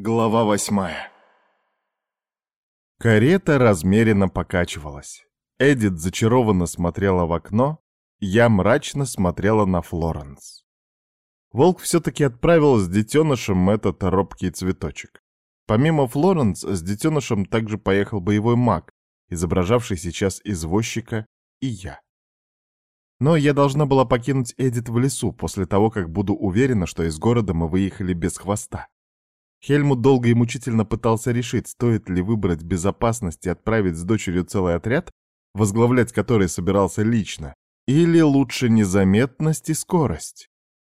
Глава восьмая Карета размеренно покачивалась. Эдит зачарованно смотрела в окно, я мрачно смотрела на Флоренс. Волк все-таки отправил с детенышем этот робкий цветочек. Помимо Флоренс, с детенышем также поехал боевой маг, изображавший сейчас извозчика, и я. Но я должна была покинуть Эдит в лесу после того, как буду уверена, что из города мы выехали без хвоста. Хельмут долго и мучительно пытался решить, стоит ли выбрать безопасность и отправить с дочерью целый отряд, возглавлять который собирался лично, или лучше незаметность и скорость.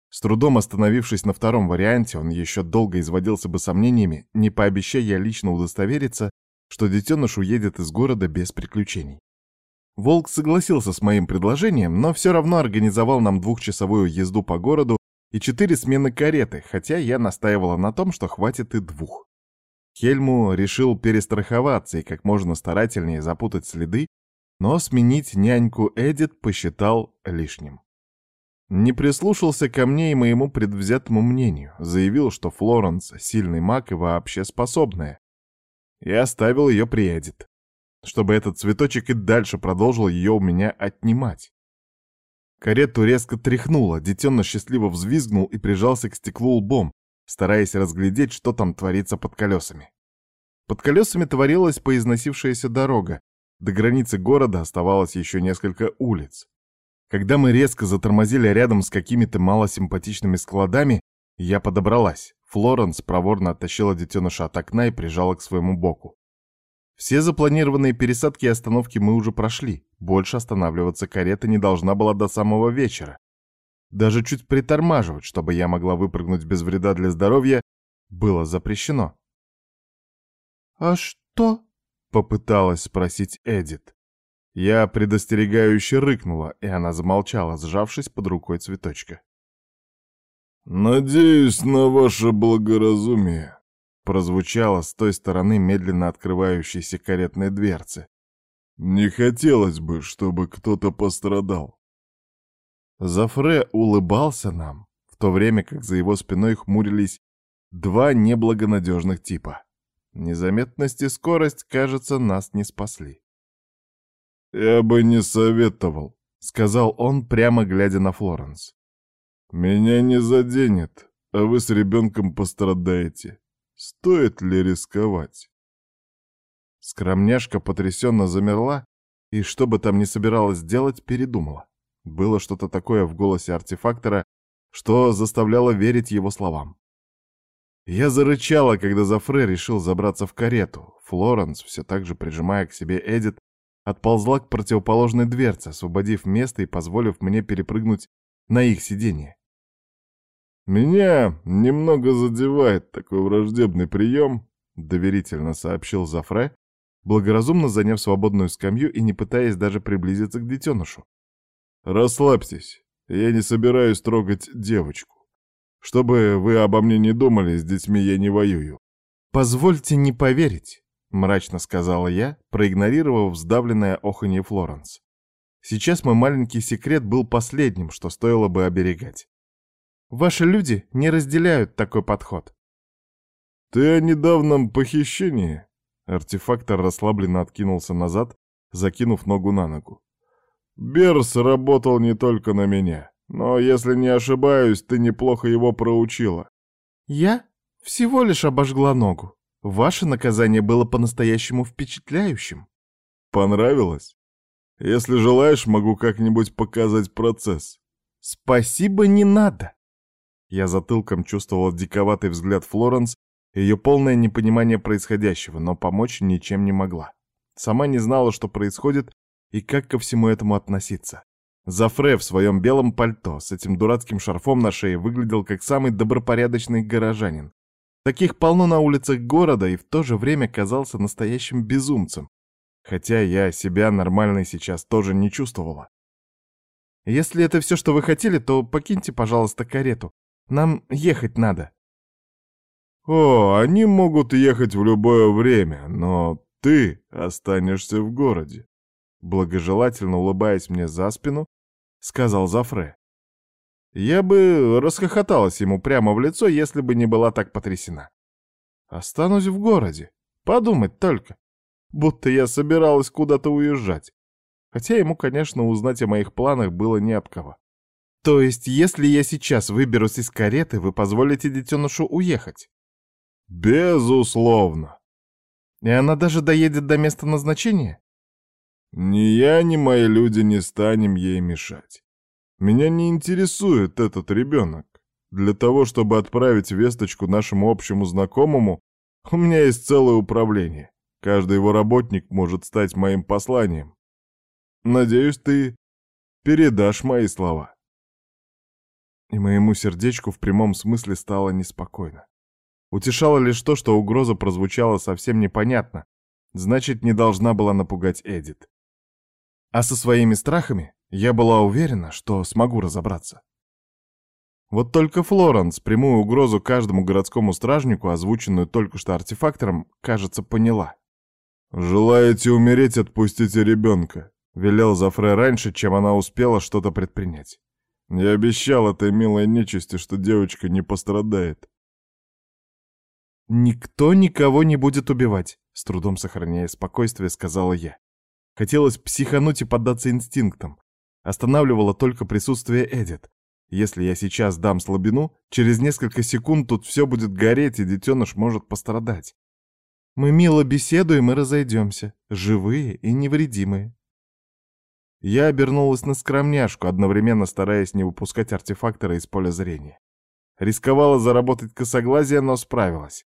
С трудом остановившись на втором варианте, он еще долго изводился бы сомнениями, не пообещая лично удостовериться, что детеныш уедет из города без приключений. Волк согласился с моим предложением, но все равно организовал нам двухчасовую езду по городу и четыре смены кареты, хотя я настаивала на том, что хватит и двух. Хельму решил перестраховаться и как можно старательнее запутать следы, но сменить няньку Эдит посчитал лишним. Не прислушался ко мне и моему предвзятому мнению, заявил, что Флоренс — сильный маг и вообще способная. И оставил ее при Эдит, чтобы этот цветочек и дальше продолжил ее у меня отнимать. Карету резко тряхнуло, детеныш счастливо взвизгнул и прижался к стеклу лбом, стараясь разглядеть, что там творится под колесами. Под колесами творилась поизносившаяся дорога. До границы города оставалось еще несколько улиц. Когда мы резко затормозили рядом с какими-то малосимпатичными складами, я подобралась. Флоренс проворно оттащила детеныша от окна и прижала к своему боку. Все запланированные пересадки и остановки мы уже прошли. Больше останавливаться карета не должна была до самого вечера. Даже чуть притормаживать, чтобы я могла выпрыгнуть без вреда для здоровья, было запрещено. «А что?» — попыталась спросить Эдит. Я предостерегающе рыкнула, и она замолчала, сжавшись под рукой цветочка. «Надеюсь на ваше благоразумие», прозвучало с той стороны медленно открывающейся каретной дверцы. «Не хотелось бы, чтобы кто-то пострадал». Зафре улыбался нам, в то время как за его спиной хмурились два неблагонадежных типа. Незаметность и скорость, кажется, нас не спасли. «Я бы не советовал», — сказал он, прямо глядя на Флоренс. «Меня не заденет, а вы с ребенком пострадаете. Стоит ли рисковать? Скромняшка потрясенно замерла и, что бы там ни собиралась делать, передумала. Было что-то такое в голосе артефактора, что заставляло верить его словам. Я зарычала, когда Зафре решил забраться в карету. Флоренс, все так же прижимая к себе Эдит, отползла к противоположной дверце, освободив место и позволив мне перепрыгнуть на их сиденье. «Меня немного задевает такой враждебный прием», — доверительно сообщил Зафре, благоразумно заняв свободную скамью и не пытаясь даже приблизиться к детенышу. «Расслабьтесь, я не собираюсь трогать девочку. Чтобы вы обо мне не думали, с детьми я не воюю». «Позвольте не поверить», — мрачно сказала я, проигнорировав сдавленное оханье Флоренс. Сейчас мой маленький секрет был последним, что стоило бы оберегать. Ваши люди не разделяют такой подход. Ты о недавнем похищении? Артефактор расслабленно откинулся назад, закинув ногу на ногу. Берс работал не только на меня, но, если не ошибаюсь, ты неплохо его проучила. Я всего лишь обожгла ногу. Ваше наказание было по-настоящему впечатляющим. Понравилось? Если желаешь, могу как-нибудь показать процесс. Спасибо, не надо. Я затылком чувствовал диковатый взгляд Флоренс ее полное непонимание происходящего, но помочь ничем не могла. Сама не знала, что происходит и как ко всему этому относиться. Зафре в своем белом пальто с этим дурацким шарфом на шее выглядел как самый добропорядочный горожанин. Таких полно на улицах города и в то же время казался настоящим безумцем. Хотя я себя нормальной сейчас тоже не чувствовала. Если это все, что вы хотели, то покиньте, пожалуйста, карету. Нам ехать надо». «О, они могут ехать в любое время, но ты останешься в городе», благожелательно улыбаясь мне за спину, сказал Зафре. Я бы расхохоталась ему прямо в лицо, если бы не была так потрясена. Останусь в городе. Подумать только. Будто я собиралась куда-то уезжать. Хотя ему, конечно, узнать о моих планах было не от кого. То есть, если я сейчас выберусь из кареты, вы позволите детенышу уехать? Безусловно. И она даже доедет до места назначения? Ни я, ни мои люди не станем ей мешать. Меня не интересует этот ребенок. Для того, чтобы отправить весточку нашему общему знакомому, у меня есть целое управление. Каждый его работник может стать моим посланием. Надеюсь, ты передашь мои слова. И моему сердечку в прямом смысле стало неспокойно. Утешало лишь то, что угроза прозвучала совсем непонятно, значит, не должна была напугать Эдит. А со своими страхами я была уверена, что смогу разобраться. Вот только Флоренс прямую угрозу каждому городскому стражнику, озвученную только что артефактором, кажется, поняла. «Желаете умереть, отпустите ребенка», — велел Зафре раньше, чем она успела что-то предпринять. «Я обещал этой милой нечисти, что девочка не пострадает». «Никто никого не будет убивать», — с трудом сохраняя спокойствие, сказала я. Хотелось психануть и поддаться инстинктам. Останавливало только присутствие Эдит. Если я сейчас дам слабину, через несколько секунд тут все будет гореть, и детеныш может пострадать. Мы мило беседуем и разойдемся, живые и невредимые. Я обернулась на скромняшку, одновременно стараясь не выпускать артефактора из поля зрения. Рисковала заработать косоглазие, но справилась.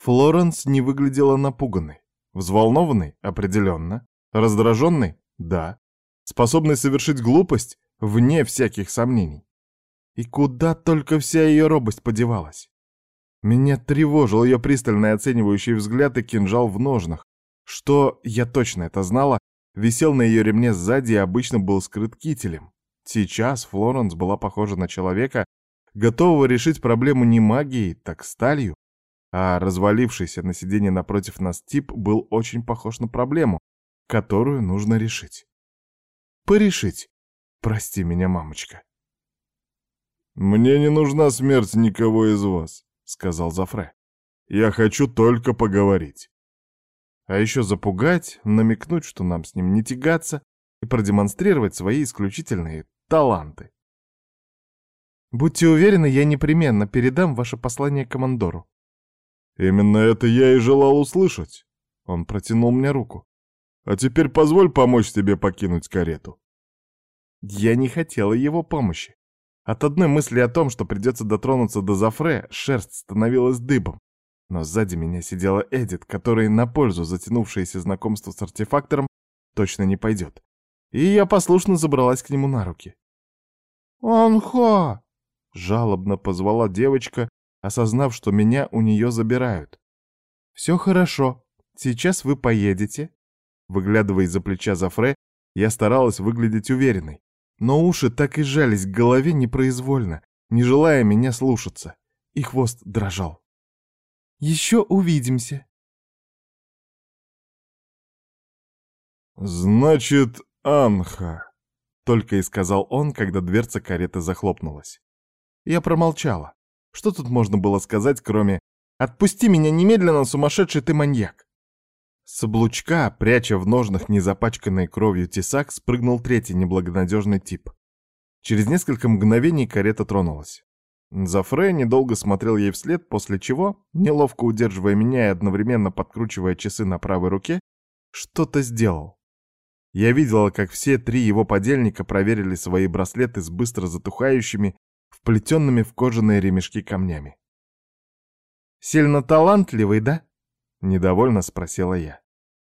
Флоренс не выглядела напуганной. Взволнованной? Определенно. Раздраженный? Да. Способный совершить глупость? Вне всяких сомнений. И куда только вся ее робость подевалась? Меня тревожил ее пристальный оценивающий взгляд и кинжал в ножнах, что, я точно это знала, висел на ее ремне сзади и обычно был скрыт кителем. Сейчас Флоренс была похожа на человека, готового решить проблему не магией, так сталью, а развалившийся на сиденье напротив нас тип был очень похож на проблему, которую нужно решить. Порешить. Прости меня, мамочка. «Мне не нужна смерть никого из вас», — сказал Зафре. «Я хочу только поговорить». А еще запугать, намекнуть, что нам с ним не тягаться, и продемонстрировать свои исключительные таланты. Будьте уверены, я непременно передам ваше послание командору. Именно это я и желал услышать. Он протянул мне руку. А теперь позволь помочь тебе покинуть карету. Я не хотела его помощи. От одной мысли о том, что придется дотронуться до Зафре, шерсть становилась дыбом. Но сзади меня сидела Эдит, которой на пользу затянувшееся знакомство с артефактором точно не пойдет. И я послушно забралась к нему на руки. «Онхо!» — жалобно позвала девочка, осознав, что меня у нее забирают. «Все хорошо. Сейчас вы поедете, Выглядывая из-за плеча Зафре, я старалась выглядеть уверенной. Но уши так и сжались к голове непроизвольно, не желая меня слушаться. И хвост дрожал. «Еще увидимся!» «Значит, Анха», — только и сказал он, когда дверца кареты захлопнулась. Я промолчала. Что тут можно было сказать, кроме «Отпусти меня немедленно, сумасшедший ты маньяк!» С облучка, пряча в ножнах незапачканной кровью тесак, спрыгнул третий неблагонадежный тип. Через несколько мгновений карета тронулась. Зафре недолго смотрел ей вслед, после чего, неловко удерживая меня и одновременно подкручивая часы на правой руке, что-то сделал. Я видела, как все три его подельника проверили свои браслеты с быстро затухающими, вплетенными в кожаные ремешки камнями. «Сильно талантливый, да?» — недовольно спросила я.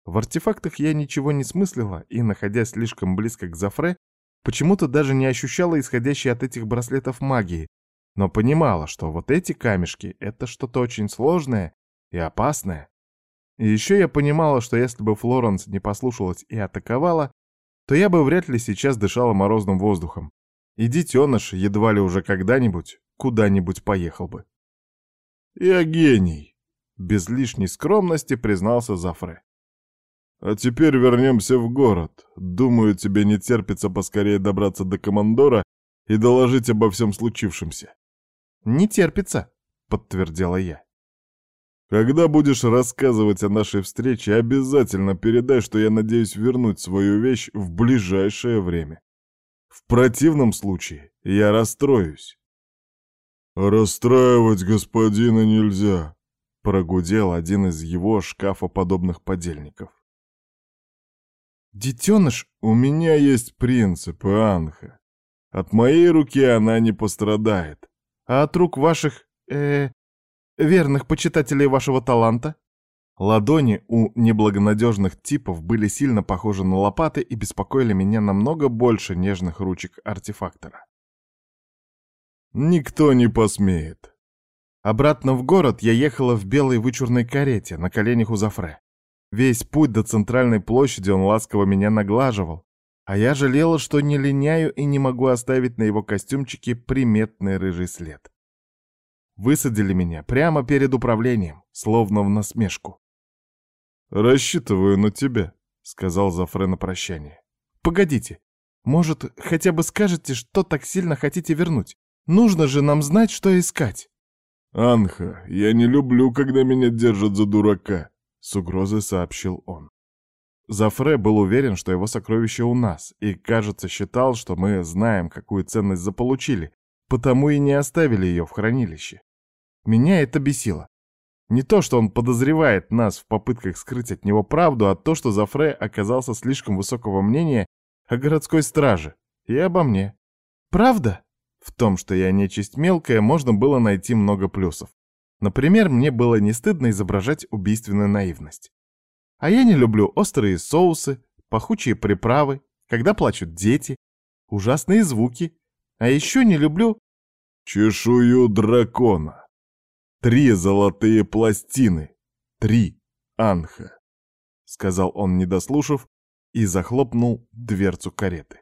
В артефактах я ничего не смыслила и, находясь слишком близко к Зафре, почему-то даже не ощущала исходящей от этих браслетов магии, но понимала, что вот эти камешки — это что-то очень сложное и опасное. И еще я понимала, что если бы Флоренс не послушалась и атаковала, то я бы вряд ли сейчас дышала морозным воздухом, и детеныш едва ли уже когда-нибудь куда-нибудь поехал бы. «Я гений», без лишней скромности признался Зафре. «А теперь вернемся в город. Думаю, тебе не терпится поскорее добраться до командора и доложить обо всем случившемся». «Не терпится», — подтвердила я. Когда будешь рассказывать о нашей встрече, обязательно передай, что я надеюсь вернуть свою вещь в ближайшее время. В противном случае я расстроюсь. «Расстраивать господина нельзя», — прогудел один из его шкафоподобных подельников. «Детеныш, у меня есть принципы, Анха. От моей руки она не пострадает. А от рук ваших, э, верных почитателей вашего таланта?» Ладони у неблагонадежных типов были сильно похожи на лопаты и беспокоили меня намного больше нежных ручек артефактора. Никто не посмеет. Обратно в город я ехала в белой вычурной карете, на коленях у Зафре. Весь путь до центральной площади он ласково меня наглаживал, а я жалела, что не линяю и не могу оставить на его костюмчике приметный рыжий след. Высадили меня прямо перед управлением, словно в насмешку. «Рассчитываю на тебя», — сказал Зафре на прощание. «Погодите, может, хотя бы скажете, что так сильно хотите вернуть? Нужно же нам знать, что искать. «Анха, я не люблю, когда меня держат за дурака», — с угрозой сообщил он. Зафре был уверен, что его сокровище у нас, и, кажется, считал, что мы знаем, какую ценность заполучили, потому и не оставили ее в хранилище. Меня это бесило. Не то, что он подозревает нас в попытках скрыть от него правду, а то, что Зафре оказался слишком высокого мнения о городской страже и обо мне. «Правда?» В том, что я нечисть мелкая, можно было найти много плюсов. Например, мне было не стыдно изображать убийственную наивность. А я не люблю острые соусы, пахучие приправы, когда плачут дети, ужасные звуки. А еще не люблю... Чешую дракона. Три золотые пластины. Три анха. Сказал он, не дослушав, и захлопнул дверцу кареты.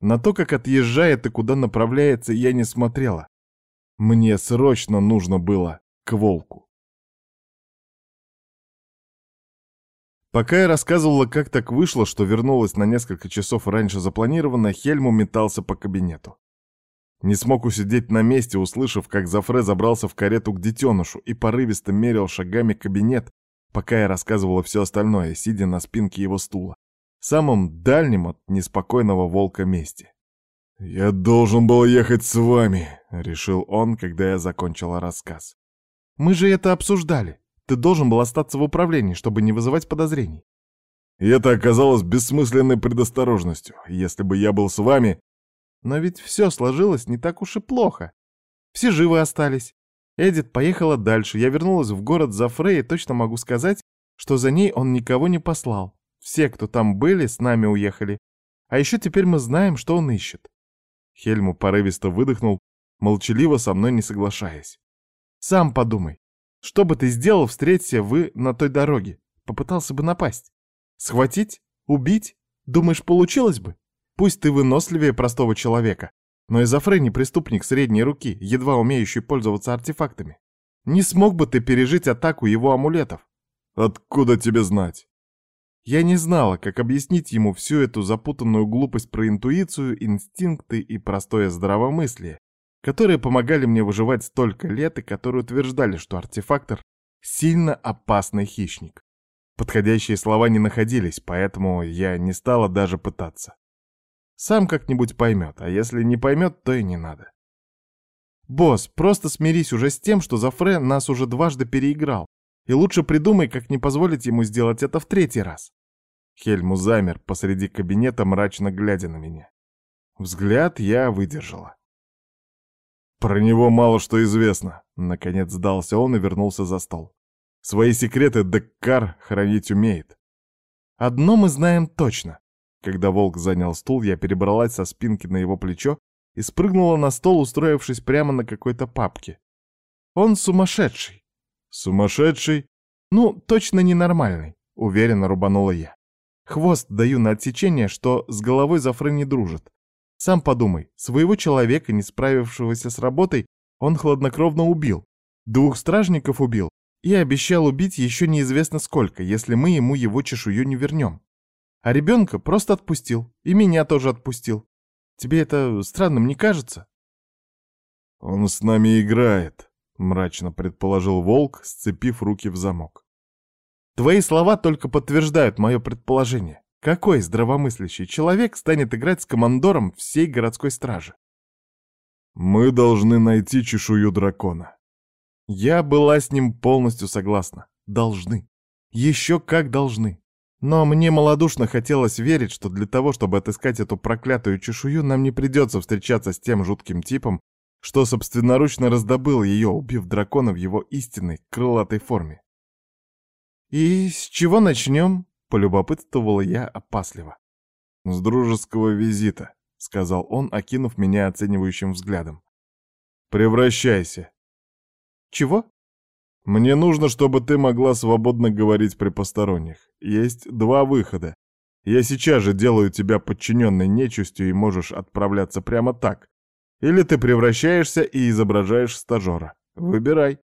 На то, как отъезжает и куда направляется, я не смотрела. Мне срочно нужно было к волку. Пока я рассказывала, как так вышло, что вернулась на несколько часов раньше запланированно, Хельму метался по кабинету. Не смог усидеть на месте, услышав, как Зафре забрался в карету к детенышу и порывисто мерил шагами кабинет, пока я рассказывала все остальное, сидя на спинке его стула самом дальнем от неспокойного волка месте. «Я должен был ехать с вами», — решил он, когда я закончила рассказ. «Мы же это обсуждали. Ты должен был остаться в управлении, чтобы не вызывать подозрений». И это оказалось бессмысленной предосторожностью. Если бы я был с вами... Но ведь все сложилось не так уж и плохо. Все живы остались. Эдит поехала дальше. Я вернулась в город за Фрей и точно могу сказать, что за ней он никого не послал. Все, кто там были, с нами уехали. А еще теперь мы знаем, что он ищет. Хельму порывисто выдохнул, молчаливо со мной не соглашаясь. Сам подумай. Что бы ты сделал, встреться вы на той дороге? Попытался бы напасть? Схватить? Убить? Думаешь, получилось бы? Пусть ты выносливее простого человека, но Изофрей не преступник средней руки, едва умеющий пользоваться артефактами. Не смог бы ты пережить атаку его амулетов? Откуда тебе знать? Я не знала, как объяснить ему всю эту запутанную глупость про интуицию, инстинкты и простое здравомыслие, которые помогали мне выживать столько лет и которые утверждали, что артефактор — сильно опасный хищник. Подходящие слова не находились, поэтому я не стала даже пытаться. Сам как-нибудь поймет, а если не поймет, то и не надо. «Босс, просто смирись уже с тем, что Зафре нас уже дважды переиграл. И лучше придумай, как не позволить ему сделать это в третий раз. Хельму замер посреди кабинета, мрачно глядя на меня. Взгляд я выдержала. Про него мало что известно. Наконец сдался он и вернулся за стол. Свои секреты Деккар хранить умеет. Одно мы знаем точно. Когда волк занял стул, я перебралась со спинки на его плечо и спрыгнула на стол, устроившись прямо на какой-то папке. Он сумасшедший. «Сумасшедший?» «Ну, точно ненормальный», — уверенно рубанула я. «Хвост даю на отсечение, что с головой Зафры не дружит. Сам подумай, своего человека, не справившегося с работой, он хладнокровно убил. Двух стражников убил и обещал убить еще неизвестно сколько, если мы ему его чешую не вернем. А ребенка просто отпустил, и меня тоже отпустил. Тебе это странным не кажется?» «Он с нами играет», — мрачно предположил волк, сцепив руки в замок. «Твои слова только подтверждают мое предположение. Какой здравомыслящий человек станет играть с командором всей городской стражи? Мы должны найти чешую дракона. Я была с ним полностью согласна. Должны. Еще как должны. Но мне малодушно хотелось верить, что для того, чтобы отыскать эту проклятую чешую, нам не придется встречаться с тем жутким типом, что собственноручно раздобыл ее, убив дракона в его истинной крылатой форме. «И с чего начнем?» Полюбопытствовала я опасливо. «С дружеского визита», — сказал он, окинув меня оценивающим взглядом. «Превращайся». «Чего?» «Мне нужно, чтобы ты могла свободно говорить при посторонних. Есть два выхода. Я сейчас же делаю тебя подчиненной нечистью и можешь отправляться прямо так. Или ты превращаешься и изображаешь стажера. Выбирай».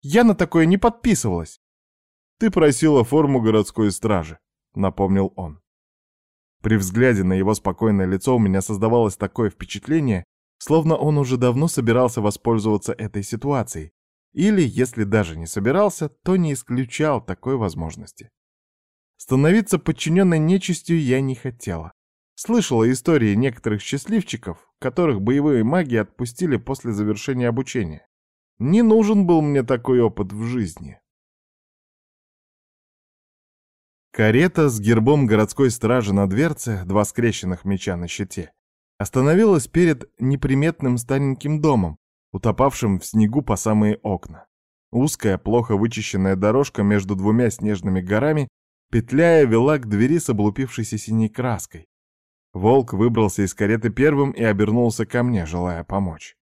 «Я на такое не подписывалась». «Ты просила форму городской стражи», — напомнил он. При взгляде на его спокойное лицо у меня создавалось такое впечатление, словно он уже давно собирался воспользоваться этой ситуацией, или, если даже не собирался, то не исключал такой возможности. Становиться подчиненной нечистью я не хотела. Слышала истории некоторых счастливчиков, которых боевые маги отпустили после завершения обучения. Не нужен был мне такой опыт в жизни. Карета с гербом городской стражи на дверце, два скрещенных меча на щите, остановилась перед неприметным стареньким домом, утопавшим в снегу по самые окна. Узкая, плохо вычищенная дорожка между двумя снежными горами, петляя, вела к двери с облупившейся синей краской. Волк выбрался из кареты первым и обернулся ко мне, желая помочь.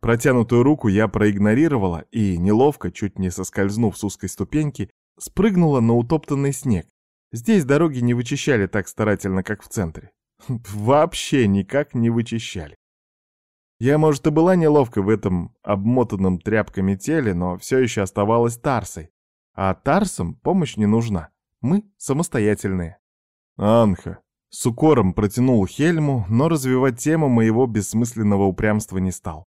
Протянутую руку я проигнорировала и, неловко, чуть не соскользнув с узкой ступеньки, спрыгнула на утоптанный снег, Здесь дороги не вычищали так старательно, как в центре. Вообще никак не вычищали. Я, может, и была неловко в этом обмотанном тряпками теле, но все еще оставалась Тарсой. А Тарсам помощь не нужна. Мы самостоятельные. Анха. С укором протянул Хельму, но развивать тему моего бессмысленного упрямства не стал.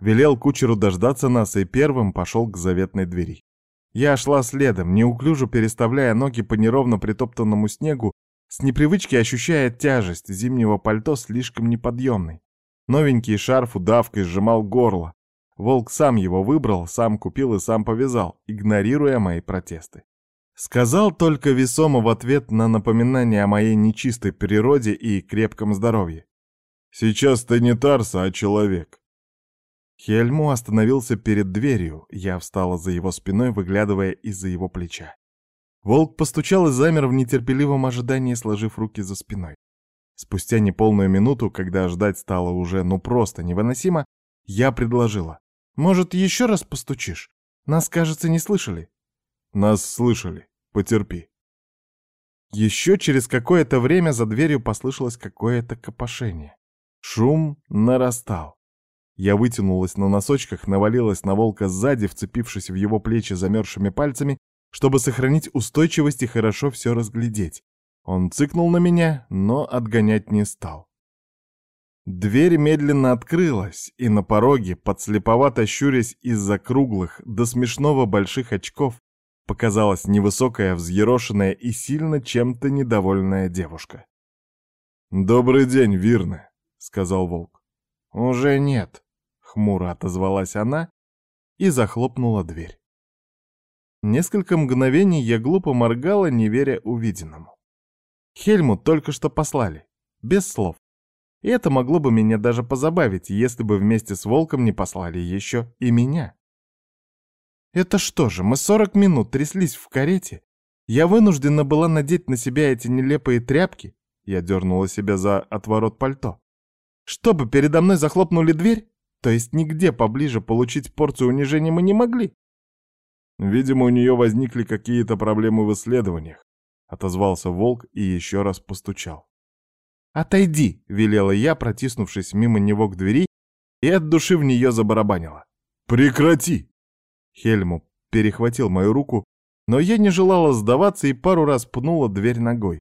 Велел кучеру дождаться нас и первым пошел к заветной двери. Я шла следом, неуклюже переставляя ноги по неровно притоптанному снегу, с непривычки ощущая тяжесть зимнего пальто слишком неподъемной. Новенький шарф удавкой сжимал горло. Волк сам его выбрал, сам купил и сам повязал, игнорируя мои протесты. Сказал только весомо в ответ на напоминание о моей нечистой природе и крепком здоровье. «Сейчас ты не Тарса, а человек. Хельму остановился перед дверью, я встала за его спиной, выглядывая из-за его плеча. Волк постучал и замер в нетерпеливом ожидании, сложив руки за спиной. Спустя неполную минуту, когда ждать стало уже ну просто невыносимо, я предложила. «Может, еще раз постучишь? Нас, кажется, не слышали». «Нас слышали. Потерпи». Еще через какое-то время за дверью послышалось какое-то копошение. Шум нарастал. Я вытянулась на носочках, навалилась на волка сзади, вцепившись в его плечи замерзшими пальцами, чтобы сохранить устойчивость и хорошо все разглядеть. Он цыкнул на меня, но отгонять не стал. Дверь медленно открылась, и на пороге, подслеповато щурясь из-за круглых до смешного больших очков, показалась невысокая, взъерошенная и сильно чем-то недовольная девушка. «Добрый день, Вирна», — сказал волк. «Уже нет», Хмуро отозвалась она и захлопнула дверь. Несколько мгновений я глупо моргала, не веря увиденному. Хельмут только что послали, без слов. И это могло бы меня даже позабавить, если бы вместе с волком не послали еще и меня. Это что же, мы сорок минут тряслись в карете? Я вынуждена была надеть на себя эти нелепые тряпки? Я дернула себя за отворот пальто. Чтобы передо мной захлопнули дверь? То есть нигде поближе получить порцию унижения мы не могли? Видимо, у нее возникли какие-то проблемы в исследованиях. Отозвался волк и еще раз постучал. «Отойди!» — велела я, протиснувшись мимо него к двери, и от души в нее забарабанила. «Прекрати!» Хельму перехватил мою руку, но я не желала сдаваться и пару раз пнула дверь ногой.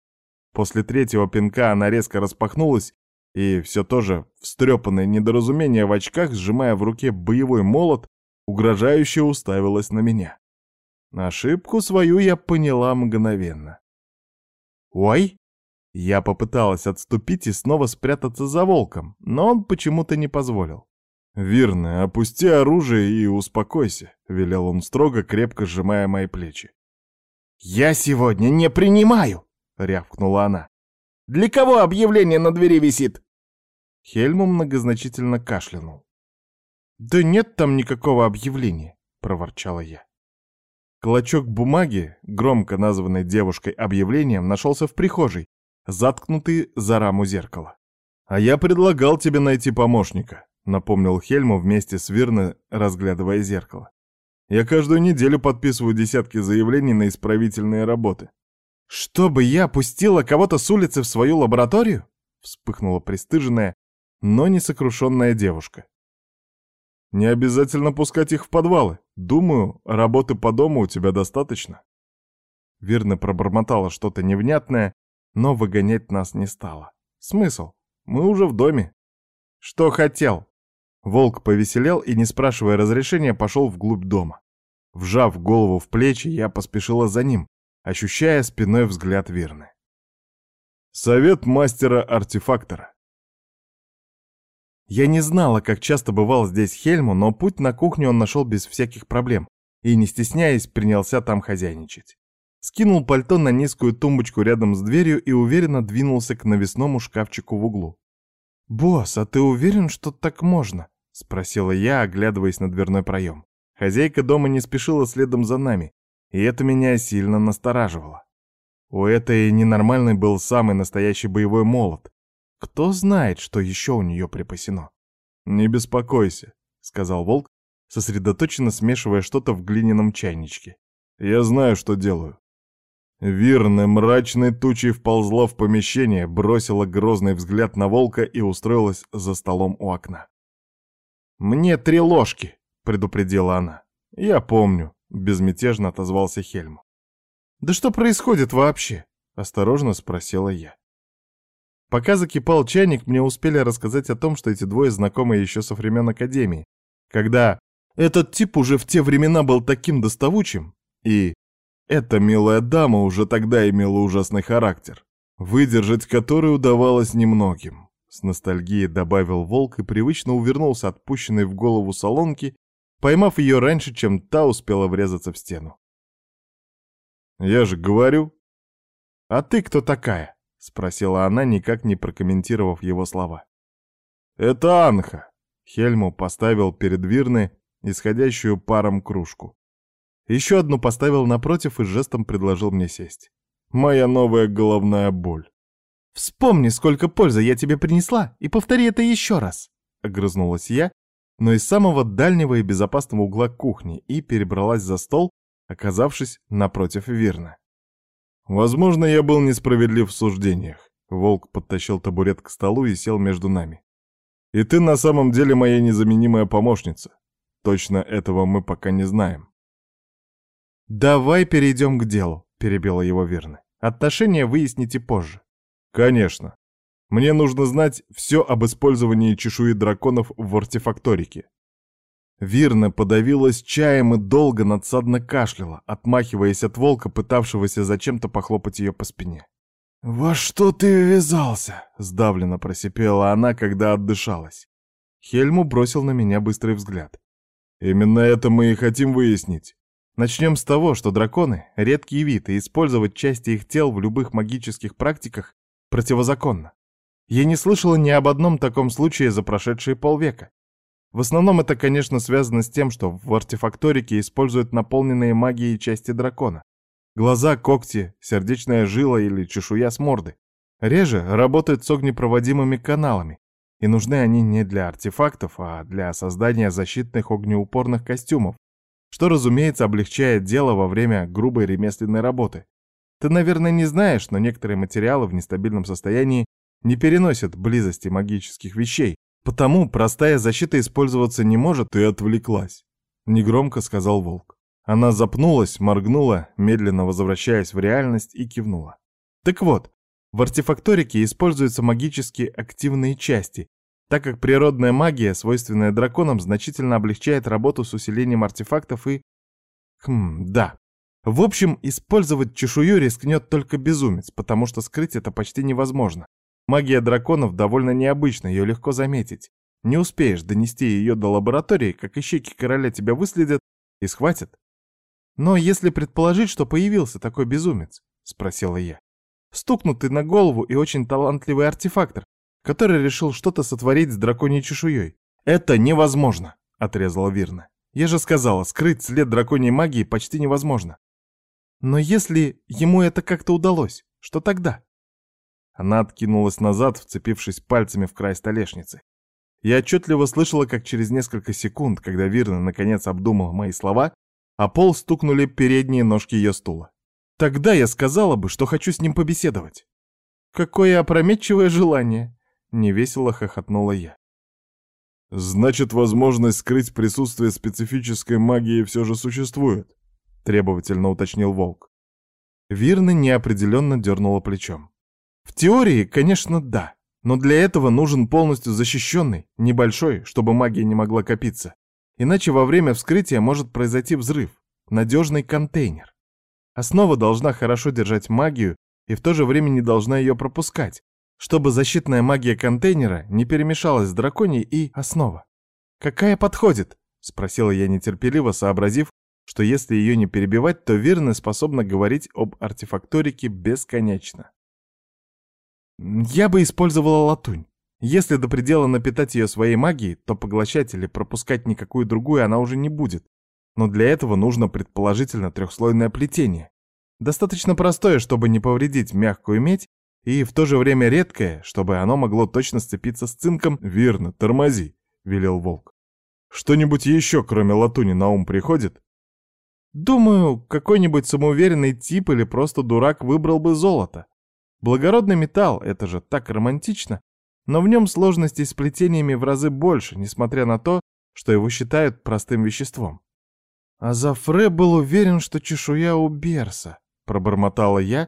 После третьего пинка она резко распахнулась, и все то же встрепанное недоразумение в очках, сжимая в руке боевой молот, угрожающе уставилась на меня. Ошибку свою я поняла мгновенно. «Ой!» Я попыталась отступить и снова спрятаться за волком, но он почему-то не позволил. «Верно, опусти оружие и успокойся», — велел он строго, крепко сжимая мои плечи. «Я сегодня не принимаю!» — рявкнула она. «Для кого объявление на двери висит?» Хельму многозначительно кашлянул. «Да нет там никакого объявления», — проворчала я. Клочок бумаги, громко названный девушкой объявлением, нашелся в прихожей, заткнутый за раму зеркала. «А я предлагал тебе найти помощника», — напомнил Хельму вместе с Вирной, разглядывая зеркало. «Я каждую неделю подписываю десятки заявлений на исправительные работы». «Чтобы я пустила кого-то с улицы в свою лабораторию?» — вспыхнула пристыженная, но не сокрушенная девушка. «Не обязательно пускать их в подвалы. Думаю, работы по дому у тебя достаточно». Вирна пробормотала что-то невнятное, но выгонять нас не стала. Смысл? Мы уже в доме. Что хотел? Волк повеселел и, не спрашивая разрешения, пошел вглубь дома. Вжав голову в плечи, я поспешила за ним, ощущая спиной взгляд Вирны. Совет мастера-артефактора. Я не знала, как часто бывал здесь Хельму, но путь на кухню он нашел без всяких проблем и, не стесняясь, принялся там хозяйничать. Скинул пальто на низкую тумбочку рядом с дверью и уверенно двинулся к навесному шкафчику в углу. «Босс, а ты уверен, что так можно?» — спросила я, оглядываясь на дверной проем. Хозяйка дома не спешила следом за нами, и это меня сильно настораживало. У этой ненормальной был самый настоящий боевой молот. Кто знает, что еще у нее припасено? «Не беспокойся», — сказал волк, сосредоточенно смешивая что-то в глиняном чайничке. «Я знаю, что делаю. Вирна мрачной тучей вползла в помещение, бросила грозный взгляд на волка и устроилась за столом у окна. «Мне три ложки», — предупредила она. «Я помню», — безмятежно отозвался Хельм. «Да что происходит вообще?» — осторожно спросила я. Пока закипал чайник, мне успели рассказать о том, что эти двое знакомы еще со времен Академии, когда этот тип уже в те времена был таким доставучим, и эта милая дама уже тогда имела ужасный характер, выдержать который удавалось немногим. С ностальгией добавил волк и привычно увернулся от пущенной в голову солонки, поймав ее раньше, чем та успела врезаться в стену. «Я же говорю...» «А ты кто такая?» — спросила она, никак не прокомментировав его слова. «Это Анха!» — Хельму поставил перед Вирной исходящую паром кружку. Еще одну поставил напротив и жестом предложил мне сесть. Моя новая головная боль. «Вспомни, сколько пользы я тебе принесла, и повтори это еще раз!» Огрызнулась я, но из самого дальнего и безопасного угла кухни и перебралась за стол, оказавшись напротив Вирна. «Возможно, я был несправедлив в суждениях». Волк подтащил табурет к столу и сел между нами. «И ты на самом деле моя незаменимая помощница. Точно этого мы пока не знаем. «Давай перейдем к делу», — перебила его Верна. «Отношения выясните позже». «Конечно. Мне нужно знать все об использовании чешуи драконов в артефакторике». Вирна подавилась чаем и долго надсадно кашляла, отмахиваясь от волка, пытавшегося зачем-то похлопать ее по спине. «Во что ты ввязался?» — сдавленно просипела она, когда отдышалась. Хельму бросил на меня быстрый взгляд. «Именно это мы и хотим выяснить. Начнем с того, что драконы — редкий вид, и использовать части их тел в любых магических практиках противозаконно. Я не слышала ни об одном таком случае за прошедшие полвека. В основном это, конечно, связано с тем, что в артефакторике используют наполненные магией части дракона. Глаза, когти, сердечная жила или чешуя с морды. Реже работают с огнепроводимыми каналами, и нужны они не для артефактов, а для создания защитных огнеупорных костюмов, что, разумеется, облегчает дело во время грубой ремесленной работы. Ты, наверное, не знаешь, но некоторые материалы в нестабильном состоянии не переносят близости магических вещей, потому простая защита использоваться не может и отвлеклась. Негромко сказал волк. Она запнулась, моргнула, медленно возвращаясь в реальность и кивнула. Так вот, в артефакторике используются магически активные части, так как природная магия, свойственная драконам, значительно облегчает работу с усилением артефактов и... Хм, да. В общем, использовать чешую рискнет только безумец, потому что скрыть это почти невозможно. Магия драконов довольно необычна, ее легко заметить. Не успеешь донести ее до лаборатории, как ищейки короля тебя выследят и схватят. Но если предположить, что появился такой безумец, спросила я. Стукнутый на голову и очень талантливый артефактор, который решил что-то сотворить с драконьей чешуей. Это невозможно, отрезала Вирна. Я же сказала, скрыть след драконьей магии почти невозможно. Но если ему это как-то удалось, что тогда? Она откинулась назад, вцепившись пальцами в край столешницы. Я отчетливо слышала, как через несколько секунд, когда Вирна наконец обдумала мои слова, а пол стукнули передние ножки ее стула. Тогда я сказала бы, что хочу с ним побеседовать. Какое опрометчивое желание! Невесело хохотнула я. Значит, возможность скрыть присутствие специфической магии все же существует, требовательно уточнил Волк. Вирна неопределенно дернула плечом. В теории, конечно, да. Но для этого нужен полностью защищенный, небольшой, чтобы магия не могла копиться. Иначе во время вскрытия может произойти взрыв. Надежный контейнер. Основа должна хорошо держать магию и в то же время не должна ее пропускать, чтобы защитная магия контейнера не перемешалась с драконьей и основа. «Какая подходит?» — спросила я нетерпеливо, сообразив, что если ее не перебивать, то Вирна способна говорить об артефакторике бесконечно. Я бы использовала латунь. Если до предела напитать ее своей магией, то поглощать или пропускать никакую другую она уже не будет. Но для этого нужно предположительно трехслойное плетение. Достаточно простое, чтобы не повредить мягкую медь, и в то же время редкое, чтобы оно могло точно сцепиться с цинком. «Верно, тормози», — велел волк. «Что-нибудь еще, кроме латуни, на ум приходит?» «Думаю, какой-нибудь самоуверенный тип или просто дурак выбрал бы золото. Благородный металл — это же так романтично, но в нем сложностей с плетениями в разы больше, несмотря на то, что его считают простым веществом. А был уверен, что чешуя у Берса, пробормотала я,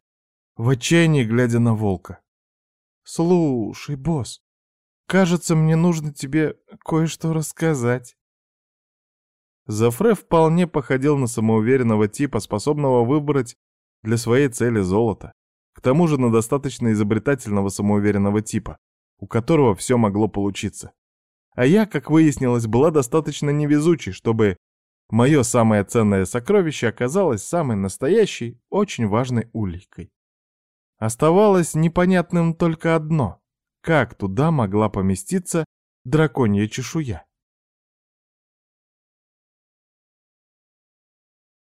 в отчаянии глядя на волка. «Слушай, босс, кажется, мне нужно тебе кое-что рассказать». Зафре вполне походил на самоуверенного типа, способного выбрать для своей цели золото. К тому же на достаточно изобретательного самоуверенного типа, у которого все могло получиться. А я, как выяснилось, была достаточно невезучей, чтобы мое самое ценное сокровище оказалось самой настоящей, очень важной уликой. Оставалось непонятным только одно — как туда могла поместиться драконья чешуя?